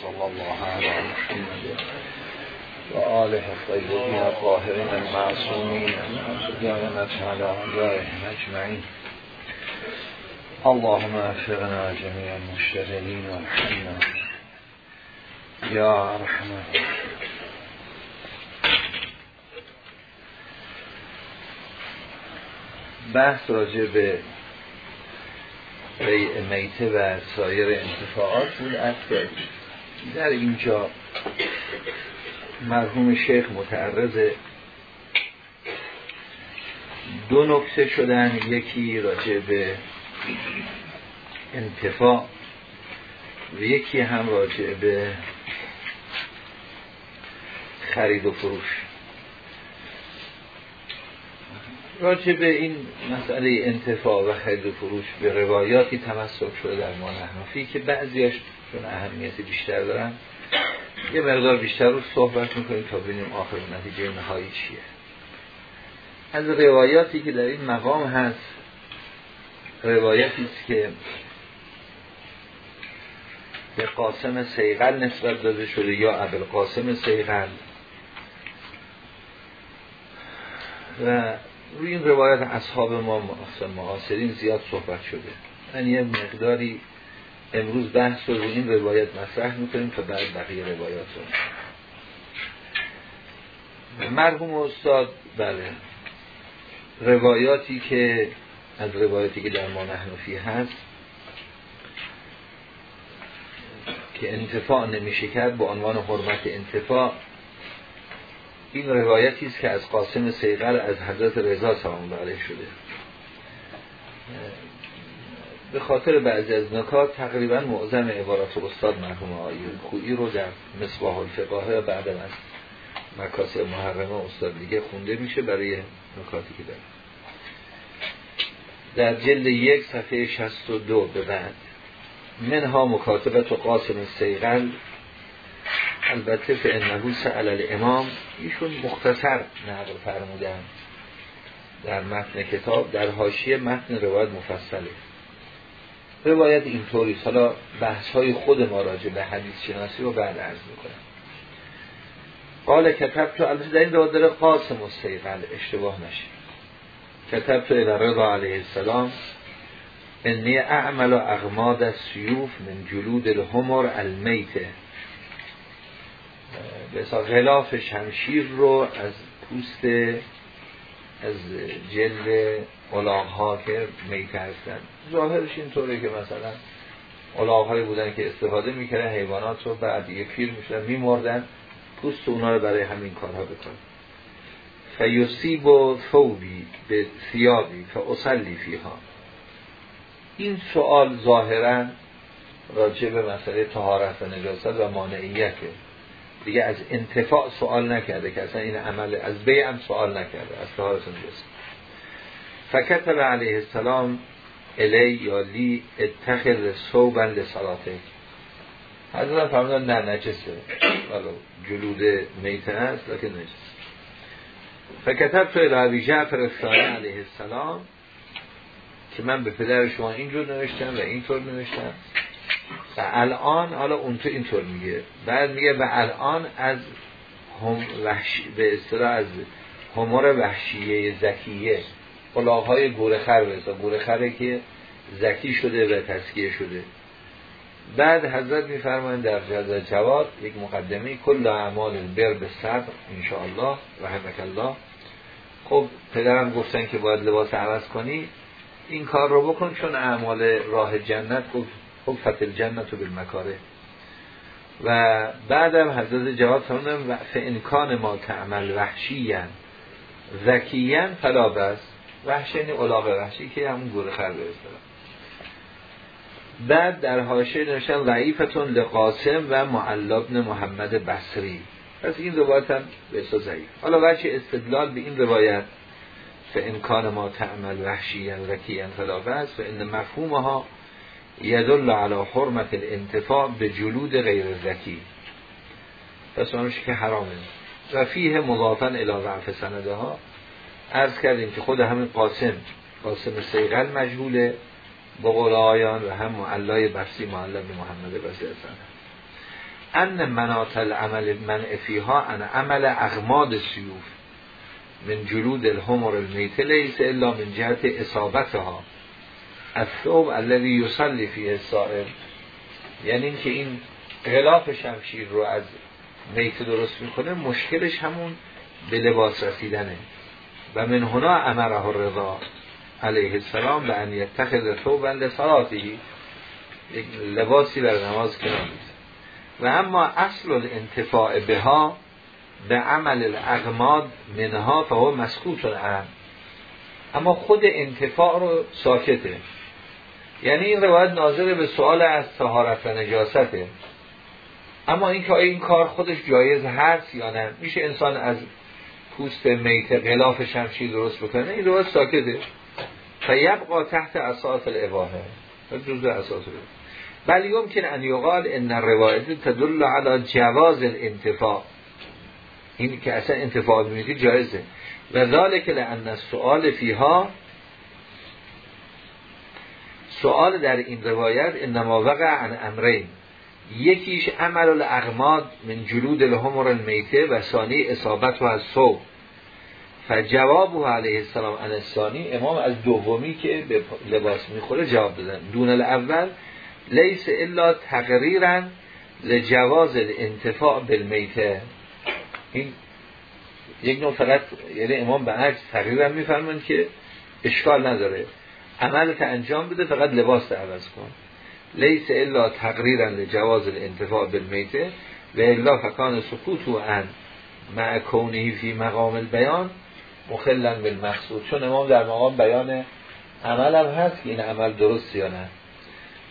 صلی الله علیه محمد و آله الطیبین الطاهرین المعصومین قیامت علی اعدائهم اجمعین. اللهم افقنا جميع المشتغلين وارحمنا یا ارحم بحث راجع به بیع میته و سایر انتفاعات بود. در اینجا مرحوم شیخ متعرض دو نکته شدن یکی راجع به انتفاع و یکی هم راجع به خرید و فروش. راجع به این مسئله انتفاع و خرید و فروش به روایاتی تمسک شده در ما نحنفی که بعضیاش چون اهمیت بیشتر دارن یه مقدار بیشتر رو صحبت می‌کنیم تا ببینیم آخر نتیجه نهایی چیه. از روایاتی که در این مقام هست روایتی است که به قاسم سیغل نسبت داده شده یا عبل قاسم سیغل و روی این روایت اصحاب ما معاصرین زیاد صحبت شده. من یه مقداری امروز بحث رو روی این روایت مطرح می‌کنیم تا بعد بقیه روایات رو. مرحوم استاد بله. روایاتی که از روایاتی که در ما نحنفی هست که انتفاع نمیشه کرد با عنوان حرمت انتفاع این روایتی است که از قاسم سیغل از حضرت رضا سلام علیه شده. به خاطر بعضی از نکات تقریبا معظم عبارات استاد مرحوم آیون خویی رو در مصباح الفقاه بعد از مکاسب محرمه استاد دیگه خونده میشه برای نکاتی که داره. در جلد یک صفحه 62 به بعد. منها مکاتبت و قاسم سیغل البته فانه سأل الامام ایشون مختصر نقل فرمودن در متن کتاب در حاشیه متن روایت مفصله. روایت اینطوری حالا بحث های خود ما راجع به حدیث شناسی رو بعد عرض می‌کنم. قال کتب تو البته در این روایت داره قاسم و سیغل اشتباه نشه. کتب تو رضا علیه السلام انی اعمل و اغماد سیوف من جلود الهمر المیته غلاف شمشیر رو از پوست از جلد الاغ ها که میته هستن. ظاهرش اینطوره که مثلا الاغ هایی بودن که استفاده می‌کردن حیوانات رو بعد یه پیر می‌شدن میمردن پوست اونا رو برای همین کارها بکن فیوسیب و ثوبی به ثیابی فاصلی فیها. این سوال ظاهرا راجع به مسئله طهارت و نجاست و مانعیته. دیگه از انتفاع سوال نکرده که اصلا این عمل از بیعم سوال نکرده از طهارت نجاست فکتب علیه السلام الی یا لی اتخذ صوبا لصلاته حضرت فرمودن نه نجسه. ولو جلود میته هست لیکن نجسه. فکتب تو الهی جعفر الثانی علیه السلام که من به پدر شما اینجور نوشتم و اینطور نوشتم. و الان حالا اون تو اینطور میگه. بعد میگه و الان از هم وحشی به اصطلاح از همور وحشیه زکیه. های گورخر بسا گورخره که زکی شده و تسکیه شده. بعد حضرت میفرمایند در جزا جواد یک مقدمه کل اعمال بر به صبر انشاءالله رحمک الله. خب پدرم گفتن که باید لباس عوض کنی. این کار رو بکن چون اعمال راه جنت گفت خب فتل جنت و بالمکاره. و بعدم حضرت جواد فرمودن و فانکان ما تعمل وحشیان ذکیان فلا بس وحشی یعنی الاغ وحشی که همون گوره خر به بعد در حاشیه نوشتن ضعیفتون لقاسم و معلبن محمد بصری. پس این روایت هم به ضعیف. حالا وجه استدلال به این روایت فانکان ما تعمل وحشیان ذکیان فلا بس و ان مفهومها یدل علی حرمت الانتفاع به جلود غیر زکی پس آنش که حرامه. و فیه مضافن الى ضعف سنده ها عرض کردیم که خود همین قاسم قاسم سیغل مجهوله با قول آیان و هم معلای بسی معلم محمد بسی هستن ان منات العمل من افیها ان عمل اغماد سیوف من جلود الهمر المیت لیس الا من جهت اصابتها. الثوب الذي یصلی فیه السائل. یعنی اینکه این غلاف شمشیر رو از میت درست می‌کنه مشکلش همون به لباس رسیدنه. و من هنا امره الرضا علیه السلام به ان یتخذ ثوبا لصلاته. یک لباسی بر نماز کنار و اما اصل الانتفاع بها به عمل الاغماد منها فهو مسکوت الان اما خود انتفاع رو ساکته. یعنی این روایت ناظر به سوال از طهارت و نجاسته. اما اینکه آیا این کار خودش جایز هست یا نه میشه انسان از پوست میت غلاف شمشیر درست بکنه؟ این روایت ساکته. فیبقا تحت اساس الاباهه جزء اساس بل یمکن ان یقال ان الروایت تدل على جواز الانتفاع. این که اصلا انتفاع میگه جایزه. و ذالک لان السؤال فیها سوال در این روایت انما وقع عن امرین. یکیش عمل الاغماد من جلود الهمر المیته و ثانی اصابت و از صوب فجواب علیه السلام انستانی امام از دومی که به لباس می‌خوره جواب دادن. دون الاول لیس الا تقریرا لجواز الانتفاع بالمیته. این یک نوع فقط یعنی امام به عکس تقریرا میفرمند که اشکال نداره. عملت انجام بده فقط لباس عوض کن. لیس الا تقریرا لجواز الانتفاع بالمیته و الا فکان سکوته عنه مع کونه فی مقام البیان مخلا بالمقصود. چون امام در مقام بیان عمل هم هست که این عمل درسته یا نه.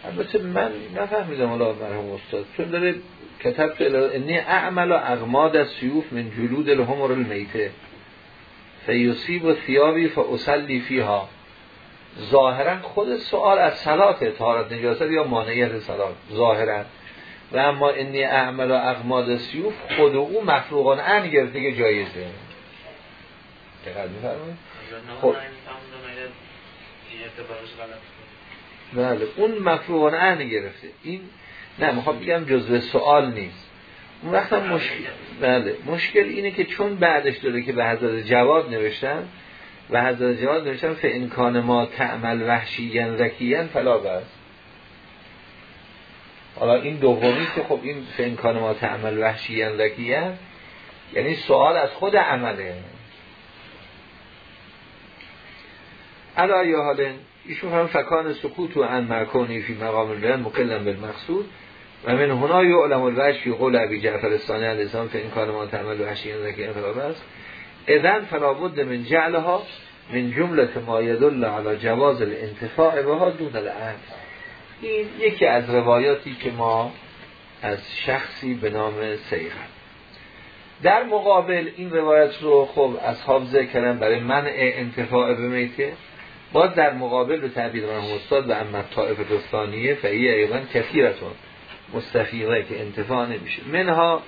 البته من نفهمیدم الله مرحوم استاد. چون داره کتب انی اعمل و اغماد از سیوف من جلود الهمر المیته. فیوسیب و ثیابی فاصلی فیها. ظاهرا خود سوال از صلات طهارت نجاست یا مانعیت صلات؟ ظاهرا. و اما انی اعمل و اغماد سیوف خود او مفروغان ان گرفته که جایزه دقیق میفرمایید؟ خب. بله اون مفروغان ان گرفته. این نه می‌خوام بگم جزء سوال نیست. اون وقت هم مشکل بله مشکل اینه که چون بعدش داره که به حضرت جواب نوشتن و حضرت جواد نوشتن فانکان ما تعمل وحشیین ذکیین فلا بس حالا این دومی که خب این فان کان ما تعمل وحشیا ذکیا یعنی سوال از خود عمله. علی ای حال ایشون هم فکان سکوت و ان مرکونی فی مقام البیان مقلن بالمقصود. و من هنا یعلم الوجه فی قول ابی جعفر الثانی علیه السلام فان کان ما تعمل وحشیا ذکیا فلا بأس اذن فلابد من جعلها من جملة ما یدل علی جواز الانتفاع بها دون الان این یکی از روایاتی که ما از شخصی به نام سیغن در مقابل این روایت رو خب اصحاب ذکر کردن برای منع انتفاع به میته باز در مقابل به تعبیر من استاد و اما طائف دستانیه فعی ایوان کثیرتون مستفیقه که انتفاع نمیشه. منها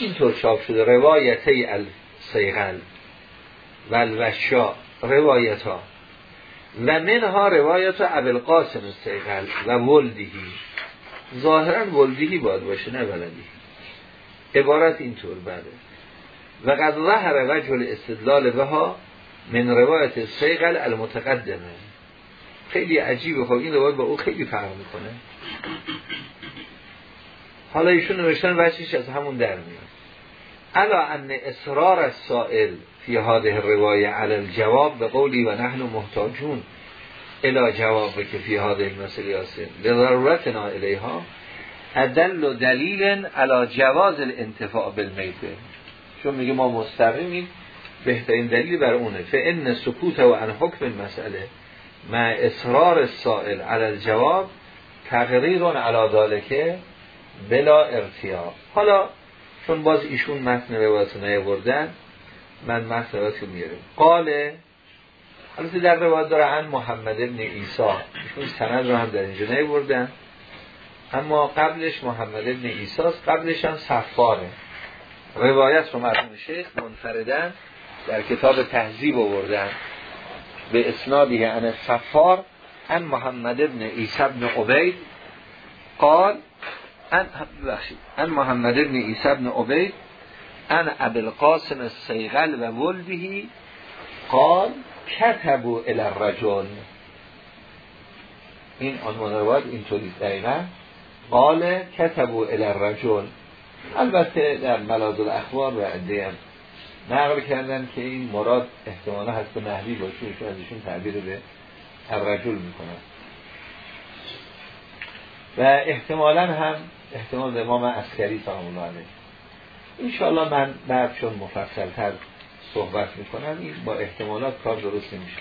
اینطور چاپ شده روایته السیغل و الوشا روایت ها و منها روایت ابل قاسم السیغل و ولدهی ظاهرا ولدهی باید باشه نه ولدی عبارت اینطور بله. و قد ظهر وجه الاستدلال بها من روایت سیغل المتقدمه خیلی عجیبه. خب این روایت با او خیلی فرق می‌کنه. حالا ایشون نوشتن وجهش از همون در میاد. الا ان اصرار السائل فی هذه روایه علی الجواب به قولی و نحن محتاجون الى جواب که فی هذه المسئله یاسر لضرورتنا الیها ادل و دلیل علی جواز الانتفاع بالمیته چون میگه ما مستقیمیم بهترین دلیل بر اونه. فان سکوت و عن حکم مسئله مع اصرار السائل علی الجواب تقریر علی ذالکه بلا ارتیاب حالا چون باز ایشون متن روایت نیاوردن من متن روایت میارم. قاله البته در روایت داره ان محمد ابن ایسا ایشون سند رو هم در اینجا نیاوردن. اما قبلش محمد ابن ایساست قبلش هم صفاره. روایت رو مرحوم شیخ منفردن در کتاب تهذیب آوردن. به اسنادی ان صفار ان محمد ابن ایسا ابن عبید. قال ان بخشید ان محمد بن عیسی بن عبید ان ابوالقاسم السیغل و ولدهی قال کتبو الى الرجل. این عنوان روایت اینطوری دقیقا. قال کتبو الى الرجل. البته در ملاذ الاخبار و عده نقل کردن که این مراد احتمالا هست نحوی باشه که ازشون تعبیر به الرجل می‌کنن و احتمالا هم احتمال امام عسکری سلام الله علیه. انشاءالله من بعد چون مفصل تر صحبت می‌کنم این با احتمالات کار درست نمیشه.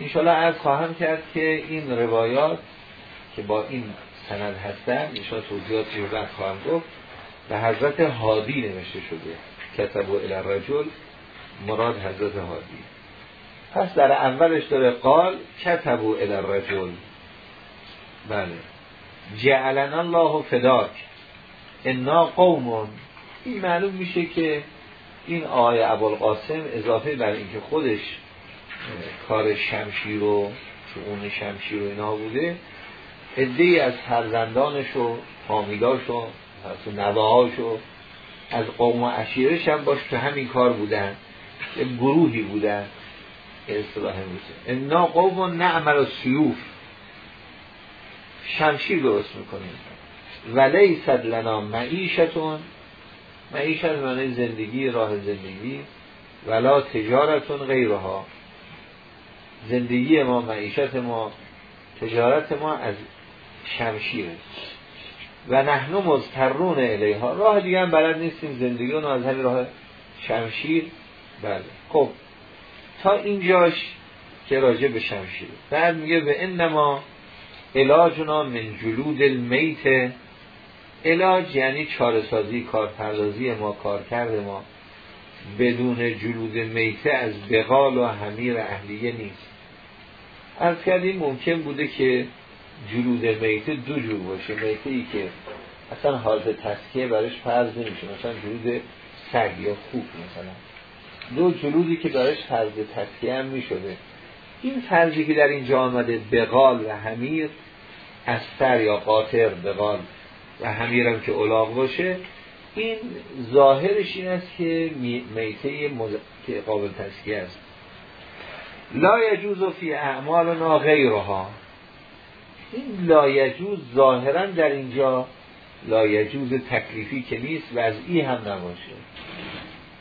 انشاءالله از خواهم کرد که این روایات که با این سند هستن انشاءالله توضیحات رو بعد خواهم گفت. به حضرت حادی نوشته شده کتب و الرجل مراد حضرت حادی پس در اولش داره قال کتب و الرجل بله. جعلنا الله فداک. انا قومون این معلوم میشه که این آقای ابوالقاسم اضافه بر اینکه خودش کار شمشیر و شعون شمشیر و اینا بوده ادهی از فرزندانش و فامیلاش و نواهاش و از قوم و عشیرش هم باش تو همین کار بودن. گروهی بودن. اصطلاح امروزه انا قوم نعمل و سیوف شمشیر درست می‌کنیم. ولی صد لنا معیشتون. معیشت معنی زندگی راه زندگی. ولا تجارتون غیرها. زندگی ما معیشت ما تجارت ما از شمشیر و نحنو مزترون الیها. راه دیگه هم بلد نیستیم. زندگی رو از همین راه شمشیر. بله. خب. تا اینجاش که راجع به شمشیر بعد میگه به انما علاجنا من جلود المیت. علاج یعنی چارسازی کارپردازی ما کارکرد ما. بدون جلود میته از بغال و حمیر اهلیه نیست. از کردیم ممکن بوده که جلود میته دو جور باشه. میته ای که اصلا حالت تسکیه برش فرض نمیشه. مثلا جلود سگ یا خوب مثلا. دو جلودی که برش فرض تسکیه هم می‌شده. این فرضی که در اینجا آمده بغال و حمیر از سر یا قاطر بغال و حمیرم که اولاغ باشه این ظاهرش این است که میته مز... که قابل تسکیه است. لا یجوز فی اعمالنا غیرها. این لا یجوز ظاهرا در اینجا لا یجوز تکلیفی که نیست و از ای هم نباشه.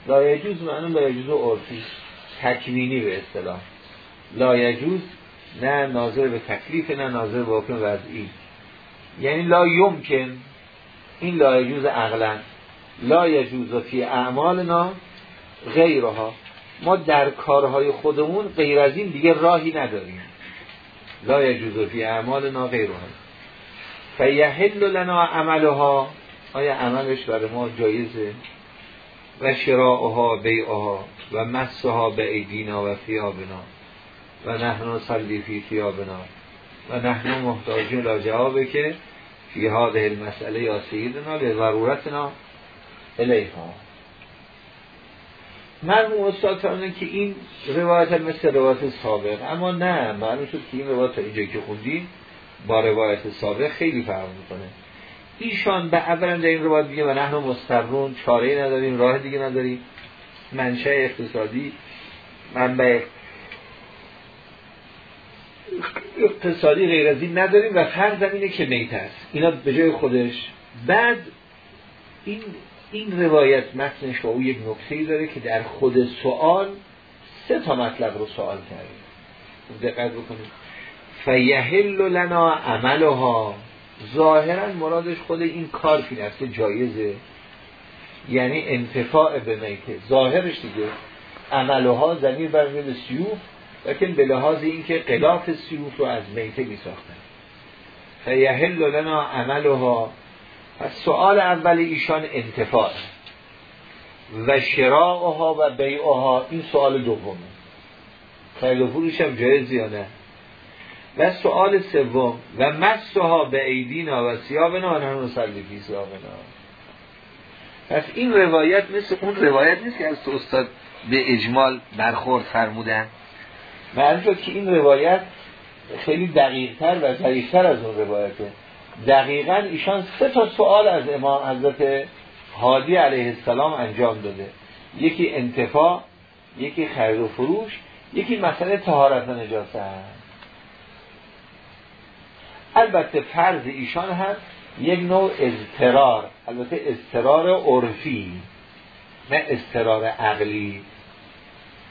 لا یجوز معنی لا یجوز عرفی تکوینی به اصطلاح. لا یجوز نه ناظر به تکلیف نه ناظر به حکم وضعی. یعنی لا یمکن این لا یجوز عقلا. لا یجوز فی اعمالنا غیرها. ما در کارهای خودمون غیر از این دیگه راهی نداریم. لا یجوز فی اعمالنا غیرها. فیحل لنا عملها. آیا عملش برای ما جایزه؟ و شراعها بیعها و مسها به ایدینا و ثیابنا. و نحن صلی فی ثیابنا. و نحن محتاجون لا جوابه که فی هذه المسئله یا سیدنا به ضرورتنا الیها. مرموم استاد فرمودن که این روایت مثل روایت سابق اما نه معلوم شد که این روایت اینجا که خوندیم با روایت سابق خیلی فرق می‌کنه. ایشان به اولا در این روایت دیگه و نحن مسترون چاره نداریم راه دیگه نداریم. منشه اقتصادی منبع اقتصادی غیر از این نداریم و فرض اینه که میت است. اینا به جای خودش. بعد این این روایت متنش با او یک نکته داره که در خود سوال سه تا مطلب رو سوال کردیم دقت بکنید. فیهل لنا عملها. ظاهرا مرادش خود این کار که است جایزه. یعنی انتفاع به میته ظاهرش دیگه. عملها ضمیر برمیگرده سیوف. لیکن به لحاظ اینکه غلاف سیوف رو از میته می ساختن فیحل لنا عملها. پس سوال اول ایشان انتفاع و شراءها و بیعها. این سوال دومه خرید و فروش هم جایز نه و سوال سوم. و مسها بایدینا و ثیابنا و نحن نصلی فی ثیابنا پس این روایت مثل اون روایت نیست که از استاد به اجمال برخورد فرمودن. معلوم شد که این روایت خیلی دقیقتر و ظریفتر از اون روایته. دقیقا ایشان سه تا سوال از امام حضرت حادی علیه السلام انجام داده. یکی انتفاع یکی خرید و فروش یکی مسئله تهارت و نجاست. البته فرض ایشان هست یک نوع اضطرار البته اضطرار عرفی نه اضطرار عقلی.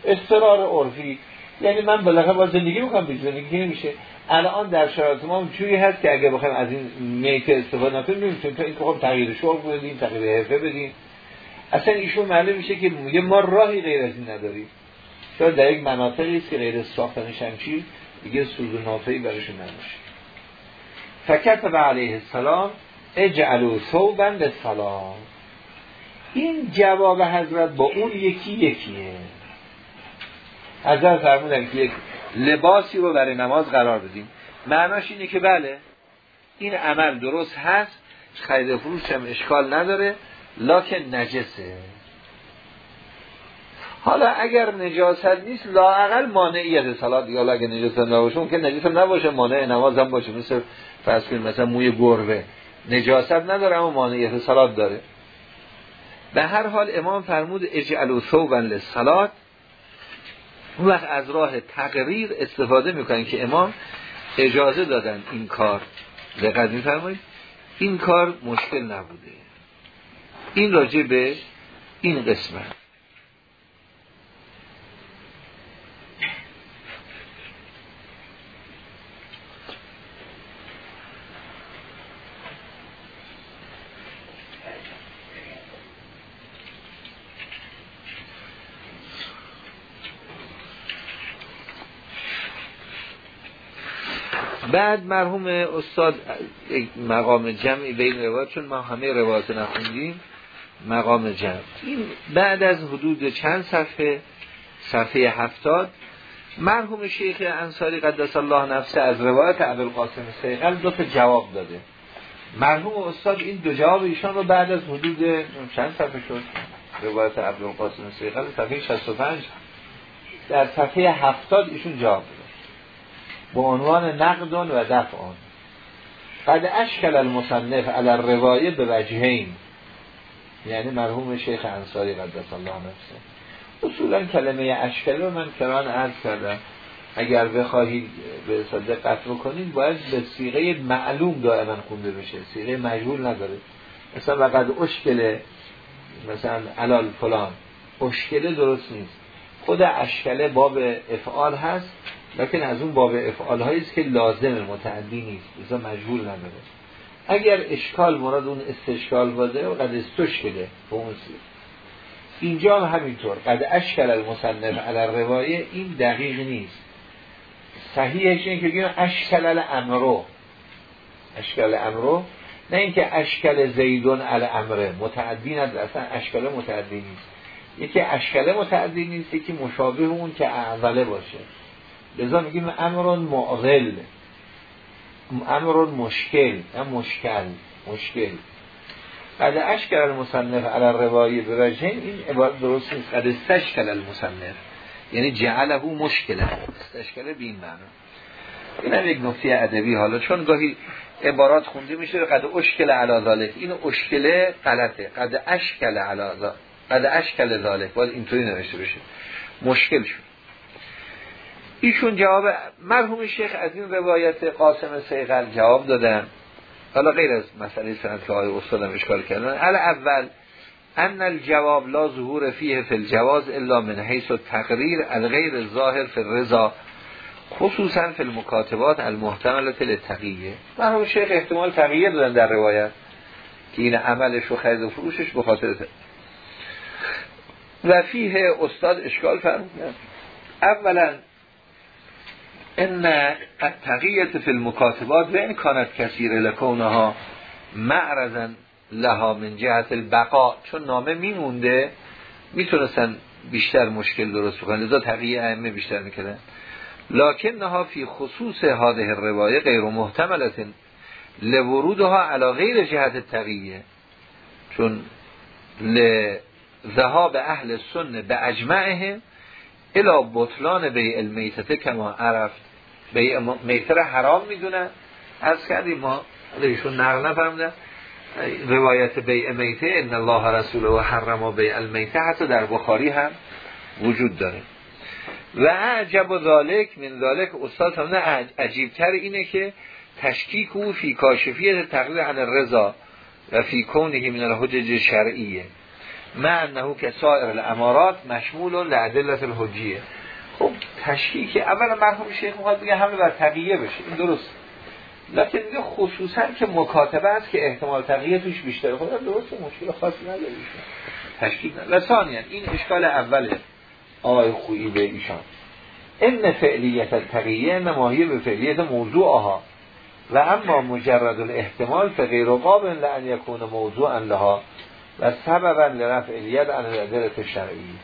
اضطرار عرفی یعنی من بالاخره با زندگی می‌کنم بیش زندگی نمیشه. الان در شرایط ما جوری هست که اگه بخوایم از این میت استفاده نکنیم نمی‌تونیم. تا این که خب تغییر شغل بدیم تغییر حرفه بدیم. اصلا ایشون معلوم میشه که میگه ما راهی غیر از این نداریم. شاید در یک مناطقی است که غیر ساختن شمشیر دیگه سوز و نافعی برشون نمیشه و علیه السلام اجعلو صوبا به این جواب حضرت با اون یکی یکیه. حضرت فرمودن که یک لباسی رو برای نماز قرار بدیم. معناش اینه که بله این عمل درست هست خرید فروش هم اشکال نداره لکن نجسه. حالا اگر نجاست نیست لاعقل مانعیت سلات یا اگر نجاست نباشه که نجاست نباشه مانع نماز هم باشه. مثل فرض کنیم مثلا موی گربه. نجاست نداره اما مانعیت سلات داره. به هر حال امام فرمود اجعلوا ثوبا للصلات. اون وقت از راه تقریر استفاده می‌کنن که امام اجازه دادن این کار. دقت میفرمایید. این کار مشکل نبوده. این راجع به این قسمت. بعد مرحوم استاد مقام جمعی بین روایت چون ما همه روایت نخوندیم مقام جمع. این بعد از حدود چند صفحه صفحه هفتاد مرحوم شیخ انصاری قدس الله نفسه از روایت عبدالقاسم سیقل دو تا جواب داده. مرحوم استاد این دو جواب ایشان رو بعد از حدود چند صفحه شد؟ روایت عبدالقاسم سیقل صفحه 65 در صفحه هفتاد ایشون جواب داده. به عنوان نقد و دفع. قد اشکل المصنف علی الروایه به وجهین. یعنی مرحوم شیخ انصاری قدس الله نفسه اصولا کلمه اشکل رو من کران عرض کردم. اگر بخواهید به دقت بکنید باید به سیغه معلوم دائما خونده بشه. سیغه مجهول نداره. مثلا وقت اشکله مثلا علال فلان. اشکله درست نیست. خود اشکله باب افعال هست لیکن از اون باب افعال است که لازم متعدی نیست بزا مجهول نداره. اگر اشکال مراد اون استشکال باده و قد استشکله اینجا هم همینطور. قد اشکل المصنف علی روایه این دقیق نیست. صحیحش این که بگیم اشکل الامرو. اشکل امرو نه اینکه اشکل زیدون علی امره متعدی نداره. اصلا اشکال متعدی نیست. یکی اشکل متعدی نیست یکی مشابه اون که اوله باشه. لذا میگیم امرون معغل امرون مشکل نه مشکل مشکل. قد اشکل المصنف علی روایی به وجه این عبارت درست نیست. قد استشکل المصنف یعنی جعله مشکله استشکل بین معنا. این هم یک نکته ادبی. حالا چون گاهی عبارات خونده میشه قد اشکل علی ذالک این اشکله غلطه. قد اشکل علی قد اشکل ذالک باید اینطوری نوشته بشه. مشکل شد. ایشون جواب مرحوم شیخ از این روایت قاسم سیغل جواب دادن. حالا غیر از مسئله سند که آقای استادم اشکال کردن. ال اول ان الجواب لا ظهور فیه فی الجواز الا من حیث تقریر الغیر ظاهر فی الرضا خصوصا فی المکاتبات المحتملت للتقیه. مرحوم شیخ احتمال تقیه دادن در روایت که این عملش و خرید و فروشش به خاطر و استاد اشکال فرمودن. اولا ان التقیت فی المکاتبات و این کانت کثیر لکونها معرضن لها من جهت البقا چون نامه میمونده می‌تونستن بیشتر مشکل درست بکنن. لذا تقیه ائمه بیشتر می‌کردن. لکن نها فی خصوص هاده روایه غیر محتملت لورودها علا غیر جهت تقیه چون لذهاب اهل سنه به اجمعهم الا بطلان به المیتته کما عرفت. به میتر حرام می‌دونن. از کردیم ما ایشون نقل نفرمودن روایت بیع میته ان الله رسول و حرم بیع المیته حتی در بخاری هم وجود داره. و عجب و ذالک من ذالک استاد هم عجیبتر اینه که تشکیک او فی کاشفیت تقلیل عن رضا و فی کونه من الحجج شرعیه مع انه که سایر الامارات مشمول لعدلت الحجیه. خب تشکیک اولا مرحوم شیخ می‌خواد بگه همه بر تقییه بشه. این درست. لیکن میگه خصوصا که مکاتبه است که احتمال تقییه توش بیشتره. خب درست مشکل خاصی نداره. تشکیک نداره. این اشکال اوله آقای خویی به ایشان. ان فعلیت تقییه نماهی به فعلیت موضوع آها و اما مجرد الاحتمال فغیر قابل لان یکون موضوع لها. و سببا لرفع الید عن الادلت شرعی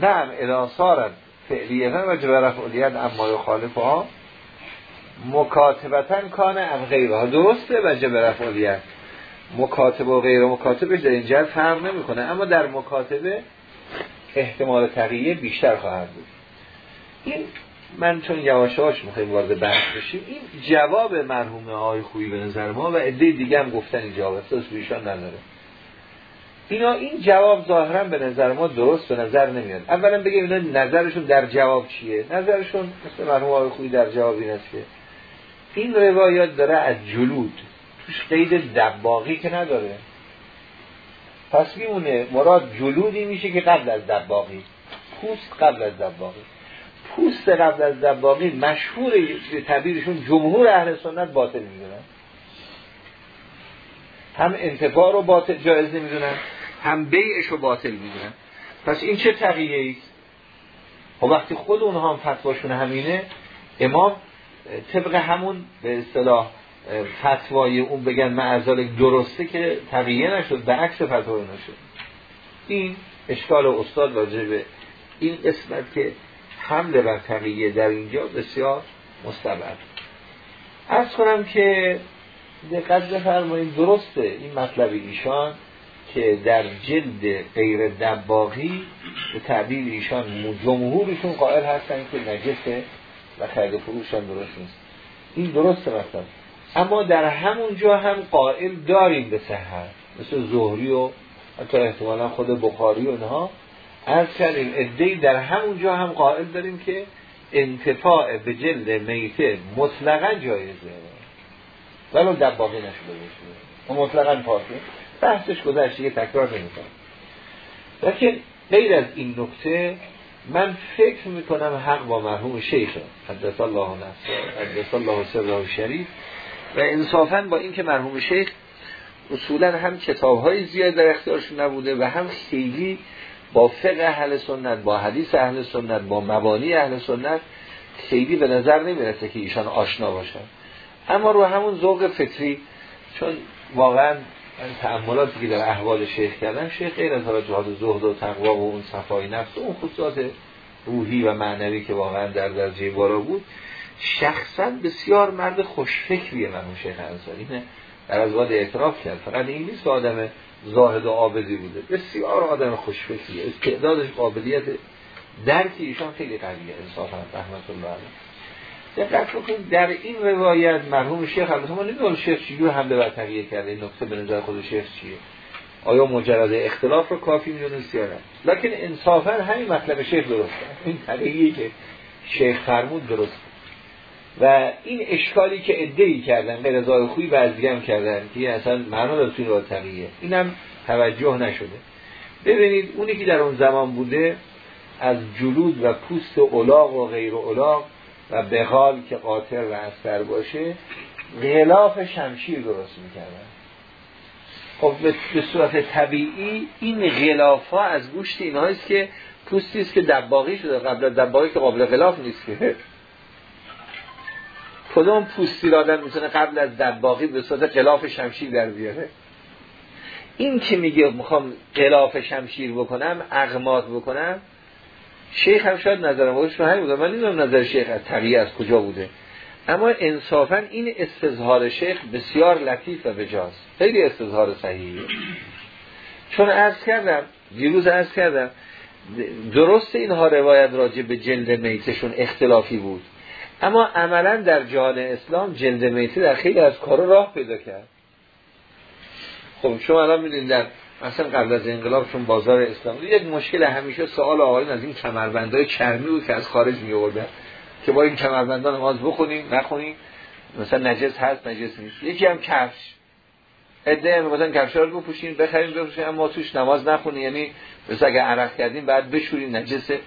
نعم اذا صارت فعلیتا و رفع الید اما یخالفها. مکاتبتا کان ام غیرها. درسته و جبر رفع الید مکاتبه و غیر مکاتبه در اینجا فرق نمی‌کنه. اما در مکاتبه احتمال تقییه بیشتر خواهد بود. این من چون یواشاش می‌خوایم وارد بحث بشیم این جواب مرحوم آقای خوبی به نظر ما و عده دیگه هم گفتن این جواب اساس ایشان نداره. اینا این جواب ظاهرا به نظر ما درست به نظر نمیاد. اولا بگیم اینا نظرشون در جواب چیه؟ نظرشون مثل مرحوم آقای در جواب این است که این روایات داره از جلود. توش قید دباغی که نداره. پس میمونه مراد جلودی میشه که قبل از دباغی. پوست قبل از دباغی. پوست قبل از دباغی مشهور تعبیرشون جمهور اهل سنت باطل می‌دونن. هم انتفاع رو باطل جایز نمی‌دونن هم بیعش رو باطل می‌دونن. پس این چه تقییه ایست و وقتی خود اونها هم فتواشون همینه امام طبق همون به اصطلاح فتوای اون بگن معذال درسته که تقییه نشد به عکس فتوای نشد. این اشکال استاد راجع به این قسمت که حمله بر تقییه در اینجا بسیار مستبد. از کنم که دقت بفرمایید. درسته این مطلب ایشان که در جلد غیر دباغی به تعبیر ایشان جمهورشون قائل هستن که نجسه و خرید فروشان درست نیست. این درسته مطلب اما در همون جا هم قائل داریم به صحت. مثل زهری و حتی احتمالا خود بخاری و از کردیم ادهی در همون جا هم قائل داریم که انتفاع به جلد میته مطلقا جایزه. ولو دباقی نشده باشه و مطلقا پاکه بحثش گذشته یه تکرار نمی‌کنم. لیکن غیر از این نکته من فکر می‌کنم حق با مرحوم شیخ حدث الله نفسه حدث الله سره شریف. و انصافا با اینکه مرحوم شیخ اصولا هم کتاب های زیاد در اختیارشون نبوده و هم خیلی با فقه اهل سنت با حدیث اهل سنت با مبانی اهل سنت خیلی به نظر نمی‌رسه که ایشان آشنا باشن. اما رو همون ذوق فکری چون واقعا تعملاتی که در احوال شیخ کردن شیخ غیر از جهاد زهد و تقوا و اون صفای نفس و اون خصوصات روحی و معنوی که واقعا در درجه بالا بود شخصا بسیار مرد خوشفکریه من شیخ انصاری. اینه در از اعتراف کرد. فقط این نیست آدم زاهد و عابدی بوده. بسیار آدم خوشفکریه. استعدادش قابلیت درک ایشان خیلی قویه انصافا رحمت الله علیه. دقت بکنید در این روایت مرحوم شیخ البته ما نمی‌دونم شیخ چجور حمله بر تغییر کرده. این نکته به نظر خود شیخ چیه؟ آیا مجرد اختلاف رو کافی می‌دونست یا نه؟ لکن انصافا همین مطلب شیخ درسته این تغییری که شیخ فرمود درست و این اشکالی که ادعی کردن به رضای خوبی بعضی هم کردن که اصلا معنا داره توی تقییه اینم توجه نشده. ببینید اونی که در اون زمان بوده از جلود و پوست اولاغ و غیر اولاغ و بغال که قاطر و اثر باشه غلاف شمشیر درست می‌کردن. خب به صورت طبیعی این غلاف ها از گوشت اینهاییست که پوستی است که دباغی شده قبل دباغی که قابل غلاف نیست که. کدوم پوستی را آدم می‌تونه قبل از دباغی به صورت غلاف شمشیر در بیاره؟ این که میگه می‌خوام غلاف شمشیر بکنم اغمات بکنم شیخ هم شاید نظرم بودش همین بوده من نمی‌دونم نظر شیخ از تقیه از کجا بوده. اما انصافا این استظهار شیخ بسیار لطیف و بجاست. خیلی استظهار صحیحیه چون عرض کردم دیروز عرض کردم درست اینها روایت راجع به جلد میتشون اختلافی بود. اما عملا در جهان اسلام جلد میته در خیلی از کارا راه پیدا کرد. خب شما الان می‌دونید در مثلا قبل از انقلاب چون بازار اسلام یک مشکل همیشه سوال آقایون از این کمربندهای چرمی بود که از خارج می آوردن که با این کمربندان نماز بخونیم نخونیم. مثلا نجس هست نجس نیست. یکی هم کفش. هم مثلا کفش رو بپوشین بخریم بپوشین اما توش نماز نخونیم یعنی مثلا اگه عرق کردیم بعد بشوریم نجسه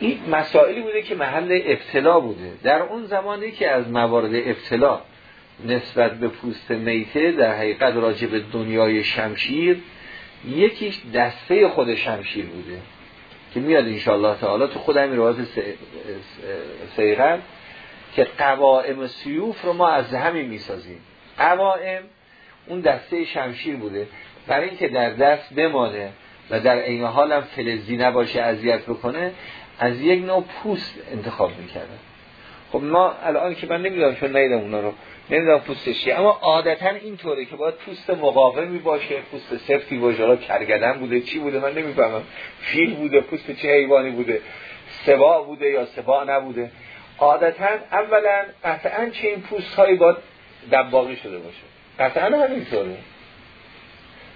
این مسائلی بوده که محل ابتلا بوده. در اون زمانی که از موارد ابتلا نسبت به پوست میته در حقیقت راجع به دنیای شمشیر یکیش دسته خود شمشیر بوده که میاد انشاءالله تعالی تو خود همین روایت سیغل که قوائم سیوف رو ما از همین می‌سازیم. قوائم اون دسته شمشیر بوده. برای اینکه در دست بمانه و در این حال هم فلزی نباشه اذیت بکنه از یک نوع پوست انتخاب می‌کردن. خب ما الان که من نمی‌دونم چون نیدم اونا رو نمی‌دونم پوستش اما عادتا اینطوره که باید پوست مقاومی باشه پوست سفتی باشه. حالا کرگدن بوده چی بوده؟ من نمی‌فهمم. فیل بوده پوست چه حیوانی بوده؟ سبا بوده یا سبا نبوده؟ عادتا اولا قطعا چه این پوست هایی باید دباغی شده باشه؟ قطعا همینطوره.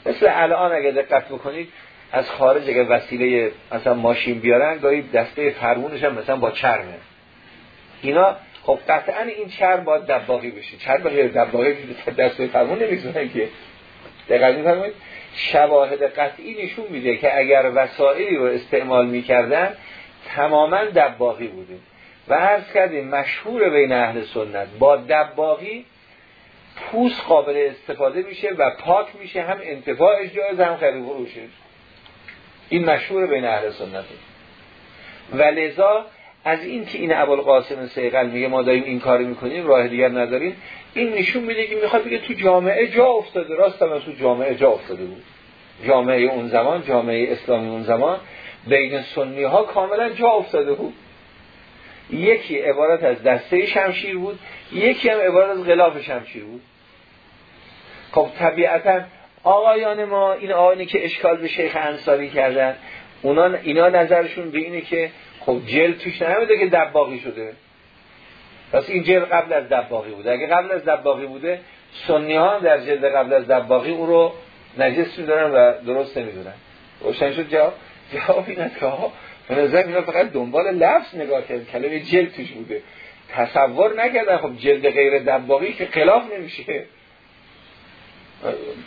مثل الان اگه دقت بکنید از خارج اگه وسیله مثلا ماشین بیارن گاهی دسته فرمونش هم مثلا با چرمه. اینا خب قطعا این چرم باید دباغی بشه. چرم غیر دباغی دسته فرمون نمیزونه که دقیق میفرمایید. شواهد قطعی نشون میده که اگر وسایلی رو استعمال می‌کردن تماما دباغی بوده. و عرض کردیم مشهور بین اهل سنت با دباغی پوست قابل استفاده میشه و پاک میشه هم انتفاعش جایز هم خرید فروشه این مشهور بین اهل سنت و لذا از این که این ابوالقاسم سیقل میگه ما داریم این کار می‌کنیم راه دیگر نداریم این نشون میده که می‌خواد بگه تو جامعه جا افتاده. راست هم تو جامعه جا افتاده بود. جامعه اون زمان جامعه اسلامی اون زمان بین سنی ها کاملا جا افتاده بود. یکی عبارت از دسته شمشیر بود یکی هم عبارت از غلاف شمشیر بود. خب طبیعتا آقایان ما این آقایانی که اشکال به شیخ انصاری کردن اونا اینا نظرشون به اینه که خب جلد توش نمیده که دباغی شده. پس این جلد قبل از دباغی بوده. اگه قبل از دباغی بوده سنی ها در جلد قبل از دباغی اون رو نجس می‌دونن و درست نمی‌دونن. روشن شد جواب؟ جواب این است که ها به نظر فقط دنبال لفظ نگاه کرد. کلمه جلد توش بوده. تصور نکردن خب جلد غیر دباغی که خلاف نمیشه.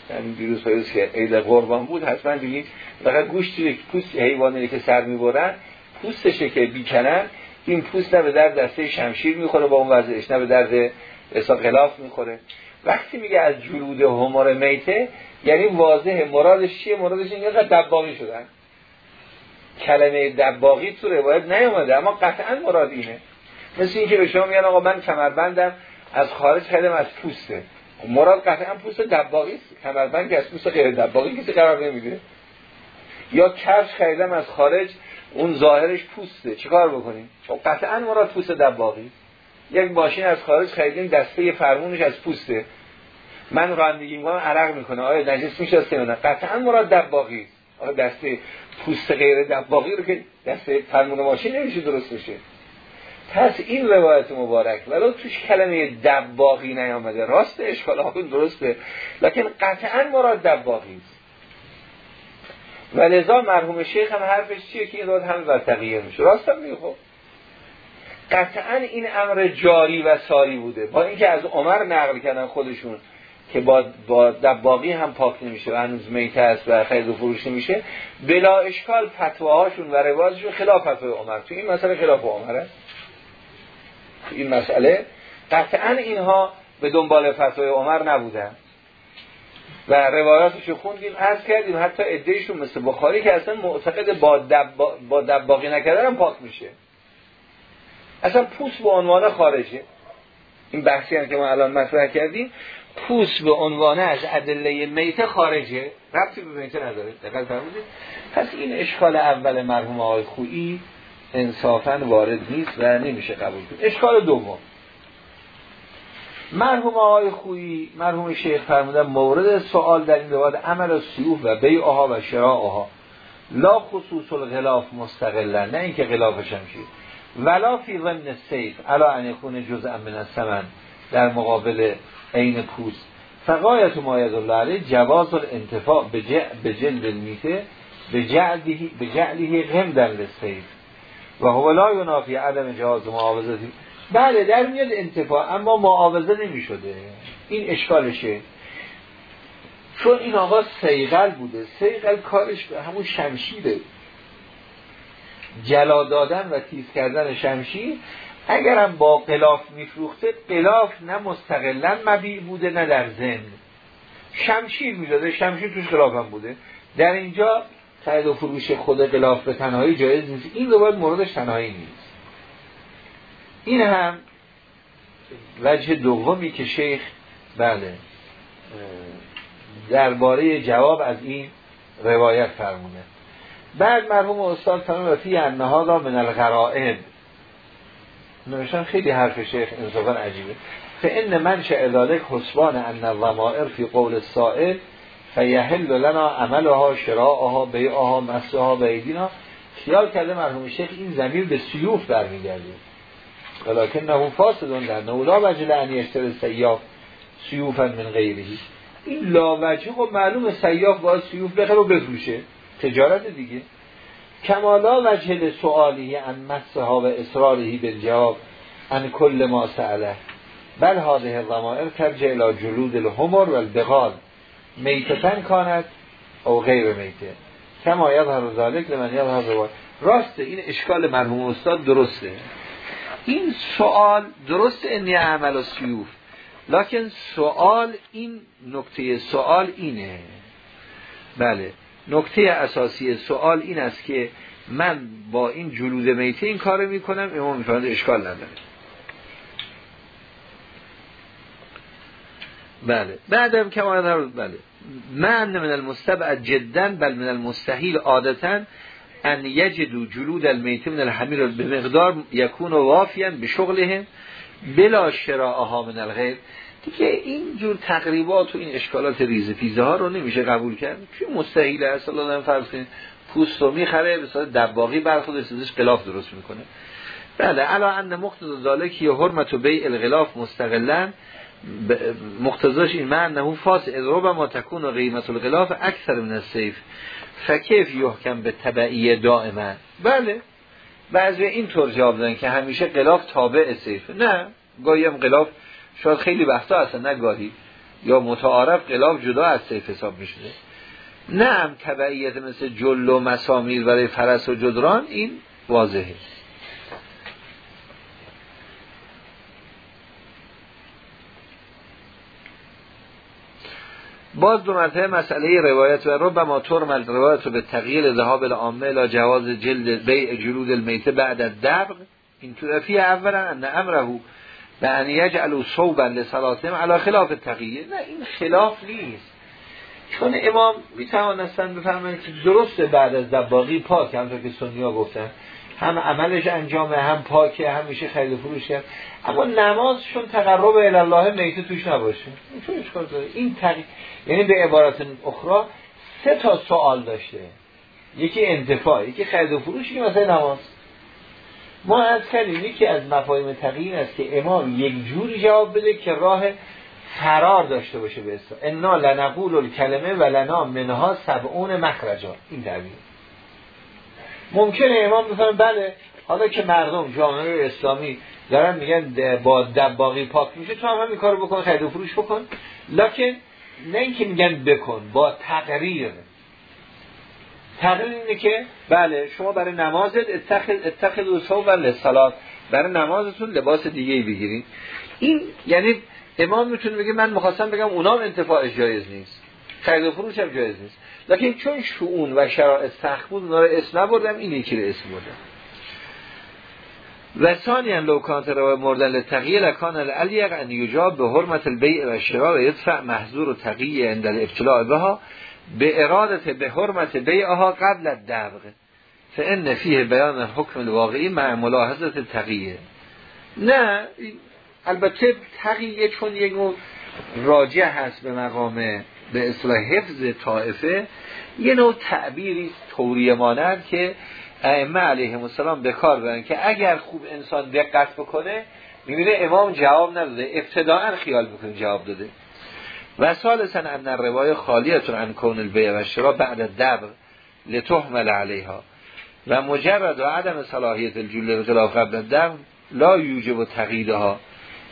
همین دیروز فیروز که عید قربان بود حتما دیگه فقط گوشتی پوست حیوانی که سر می‌برن پوستشه که بیکنن این پوست نه به در دسته شمشیر می‌خوره با اون وضعش نه به درد اصلا غلاف می‌خوره. وقتی میگه از جلود همار میته یعنی واضحه مرادش چیه؟ مرادش اینه دباغی شدن. کلمه دباغی تو روایت نیومده اما قطعا مراد اینه. مثل اینکه به شما میگن آقا من کمربندم از خارج خیلی از پوسته. مراد قطعا پوست دباغی است. کمربند که از پوست غیر دباغی کسی قرار نمیده. یا کفش خریدم از خارج اون ظاهرش پوسته. چیکار بکنیم؟ خب قطعا مراد پوست دباغی. یک ماشین از خارج خریدیم دسته فرمونش از پوسته. من رانندگی می‌کنم عرق می‌کنه. آیا نجس میشه است نه. قطعا مراد دباغی. آیا دسته پوست غیر دباغی رو که دسته فرمون ماشین نمیشه درست بشه؟ پس این روایت مبارک. ولو توش کلمه دباغی نیامده. راست اشکال درسته. لکن قطعا مراد دباغی. است و لذا مرحوم شیخ هم حرفش چیه که این راد هم بر تغییر میشه راست هم میگه خب قطعا این امر جاری و ساری بوده. با اینکه از عمر نقل کردن خودشون که با, با دباغی هم پاک نمیشه و هنوز میته است و خرید و فروش نمیشه بلا اشکال فتواهاشون و روازشون خلاف فتوای عمر. تو این مسئله خلاف عمر است این مسئله. قطعا اینها به دنبال فتوای عمر نبودن. و روایاتش خوندیم عرض کردیم حتی ادهشون مثل بخاری که اصلا معتقد با, دبا با دباقی نکردن هم پاک میشه. اصلا پوست به عنوان خارجه این بحثی هم که ما الان مطرح کردیم پوست به عنوان از ادله میته خارجه. ربطی به میته نداره دقیق فرمودید. پس این اشکال اول مرحوم آقای خویی انصافا وارد نیست و نمیشه قبول کرد. اشکال دوم. مرحوم آقای خویی مرحوم شیخ فرمودن مورد سوال در این روایت عمل و سیوف و بیعها و شراعها لا خصوص الغلاف مستقلا نه اینکه غلاف شمشیر ولا فی ضمن سیف علا ان یکون جزء من الثمن در مقابل عین پوست. فقایت ما الله علیه جواز الانتفاع به جلد المیته به جعله غمدن للسیف و هو لا ینافی عدم جواز معاوضتی. بله در میاد انتفاع اما معاوضه نمی شده این اشکالشه. چون این آقا سیغل بوده. سیغل کارش همون شمشیره. جلا دادن و تیز کردن شمشیر اگرم با قلاف میفروخته قلاف نه مستقلا مبیع بوده نه در زن شمشیر می‌داده شمشیر توش قلاف هم بوده. در اینجا خرید و فروش خود قلاف به تنهایی جایز نیست. این رو باید موردش تنهایی نیست. این هم وجه دومی که شیخ بله درباره جواب از این روایت فرمونه بعد مرحوم استاد فرمونه فی انها من الغرائب. نوشتن خیلی حرف شیخ انصافا عجیبه. فان منشأ ذلك حسبان ان الضمائر فی قول السائل فیحل لنا عملها شراعها بیعها مسها بیدینا خیال کرده مرحوم شیخ این زمیر به سیوف برمیگرده. ولیکن نه فاسدون در نولا وجل ان یشتر سیاف سیوفا من غیرهی این لاوجه و معلوم سیاف باید سیوف بخره و بفروشه. تجارت دیگه. کمالا وجه سوالی ان مسها و اصرارهی به جواب ان کل ما سأله. بل هاده الضمائر ترجع الى جلود الهمر و البغال میتتن کاند او غیر میته. کما یظهر ذالک لمن یظهر راسته این اشکال مرحوم استاد درسته. این سوال درست انی عمل و سیوف. لکن سوال این نکته سوال اینه. بله نکته اساسی سوال این است که من با این جلود میته این کار می‌کنم امام میفرماید اشکال نداره. بله بعدم کما بله. من من المستبعد جدا بل من المستحیل عادتا ان یجدو جلود المیت من الحمیر به مقدار یکون و وافیان به شغلهم بلا شراعها من الغیر دیگه این جور تقریبات و این اشکالات ریز پیزه ها رو نمیشه قبول کرد. چون مستحیل است الله فرض کنید پوست رو می‌خره به دباغی بر خودش ازش غلاف درست می‌کنه. بله علا ان مقتضا ذالک یا حرمت و بیع الغلاف مستقلا مقتضاش این معنی نهو فاس اضراب ما تکون و قیمت الغلاف اکثر من السیف. فکیف یحکم به تبعیه دائما. بله. بعضی این طور جواب دادن که همیشه غلاف تابع سیف نه. گاهی هم غلاف شاید خیلی وقتا اصلا نگاهی یا متعارف غلاف جدا از سیف حساب میشه نه هم تبعیت مثل جل و مسامیر برای فرس و جدران این واضحه. باز دو مرتبه مسئله روایت و رب ما ترمل روایت به تغییر ذهاب العامه لا جواز جلد بیع جلود المیته بعد دبغ این طرفی اولا ان امره به ان یجعلوا صوبا لصلاتهم علی خلاف تقیه نه این خلاف نیست. چون امام می‌توانستن بفرمایند که درسته بعد از دباغی پاک همونطور که سنیا گفتن. هم عملش انجامه هم پاکه هم میشه خرید فروش کرد. اما نمازشون تقرب الله میته توش نباشه. این تق... یعنی به عبارت اخرى سه تا سوال داشته. یکی انتفاع یکی خرید و فروش که مثلا نماز. ما از کردیم یکی از مفاهیم تقییم است که امام یک جوری جواب بده که راه فرار داشته باشه به اصلا انا لنقول الکلمه و لنا منها سبعون مخرجا. این تعبیر ممکنه امام بفرمه بله حالا که مردم جامعه اسلامی دارن میگن با دباغی پاک میشه تو هم همین کارو بکن خرید و فروش بکن. لکن نه اینکه میگن بکن با تقریر. تقریر اینه که بله شما برای نمازت اتخذ اتخذ و لسالات برای نمازتون لباس دیگه ای بگیرید این یعنی امام می‌تونه بگه من می‌خواستم بگم اونام انتفاعش جایز نیست خرید و فروش هم جایز نیست. لکن چون شعون و شرائط سخت بود اونا رو اسم نبردم این یکی رو اسم بردم و ثانیا لو کانت رو مردن لتقیه لکان الالیق ان یجاب به حرمت البیع و شراء و یدفع محضور و تقیه عند الابتلاع بها به ارادت به حرمت بیعها قبل الدبغ فان فیه بیان حکم الواقعی مع ملاحظت تقیه نه البته تقیه چون یک راجع هست به مقام به اصلاح حفظ طائفه یه نوع تعبیری توریه مانند که ائمه علیهم السلام به کار برن که اگر خوب انسان دقت بکنه می‌بینه امام جواب نداده ابتداعا خیال بکنه جواب داده. و سالسا ان روای خالیتون ان کون البیع و شرا بعد دبر لتحمل علیها. و مجرد و عدم صلاحیت الجل خلاف قبل دبر لا یوجب و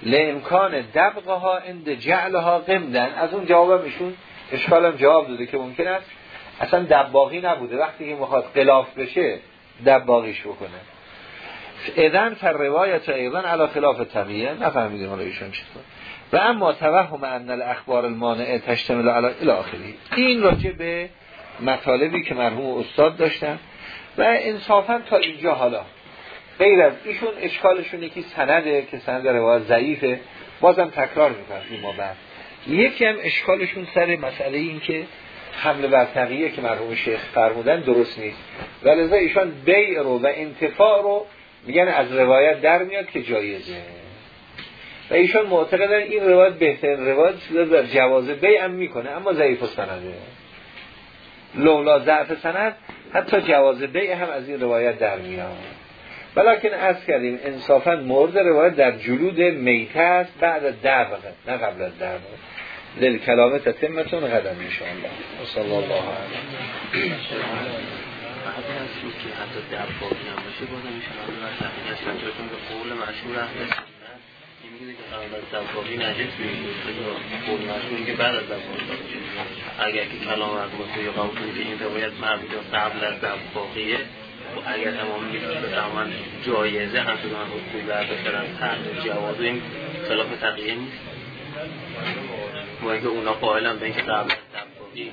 لامکان دبقها اند جعلها قمدن از اون جواب ایشون اشکالم جواب داده که ممکن است. اصلا دباغی نبوده. وقتی که می‌خواد قلاف بشه دباغیش بکنه. اذن فر روایت ایضا علا خلاف طبیعه. نفهمیدیم حالا ایشون چطور و اما توهم ان الاخبار المانعه تشتمل علی الاخری این راجع به مطالبی که مرحوم استاد داشتن. و انصافا تا اینجا حالا. غیر از ایشون اشکالشون یکی سنده که سند روایت ضعیفه. بازم تکرار می‌کنم ما بعد یکی هم اشکالشون سر مسئله این که حمله بر تقیه که مرحوم شیخ فرمودن درست نیست. و لذا ایشان بیع رو و انتفاع رو میگن از روایت در میاد که جایزه. و ایشان معتقدن این روایت بهترین روایت شده در جواز بیع هم می‌کنه اما ضعیف سنده لولا ضعف سند حتی جواز بیع هم از این روایت در میاد. ولیکن از کردیم انصافا مورد روایت در جلود میته است بعد در نه قبل از در دل کلامه تتمتون قدم انشاءالله و صلی الله علیه از قول مشهور که از بعد از اگر که کلام مرحوم یا قبول که این روایت مربوط قبل از دباغیه و اگر امام بفهمن جایزه هم شده من خوی برداشتن تحت جواز این خلاف تقیه نیست؟ با اینکه اونا قائلن به اینکه قبل دباغی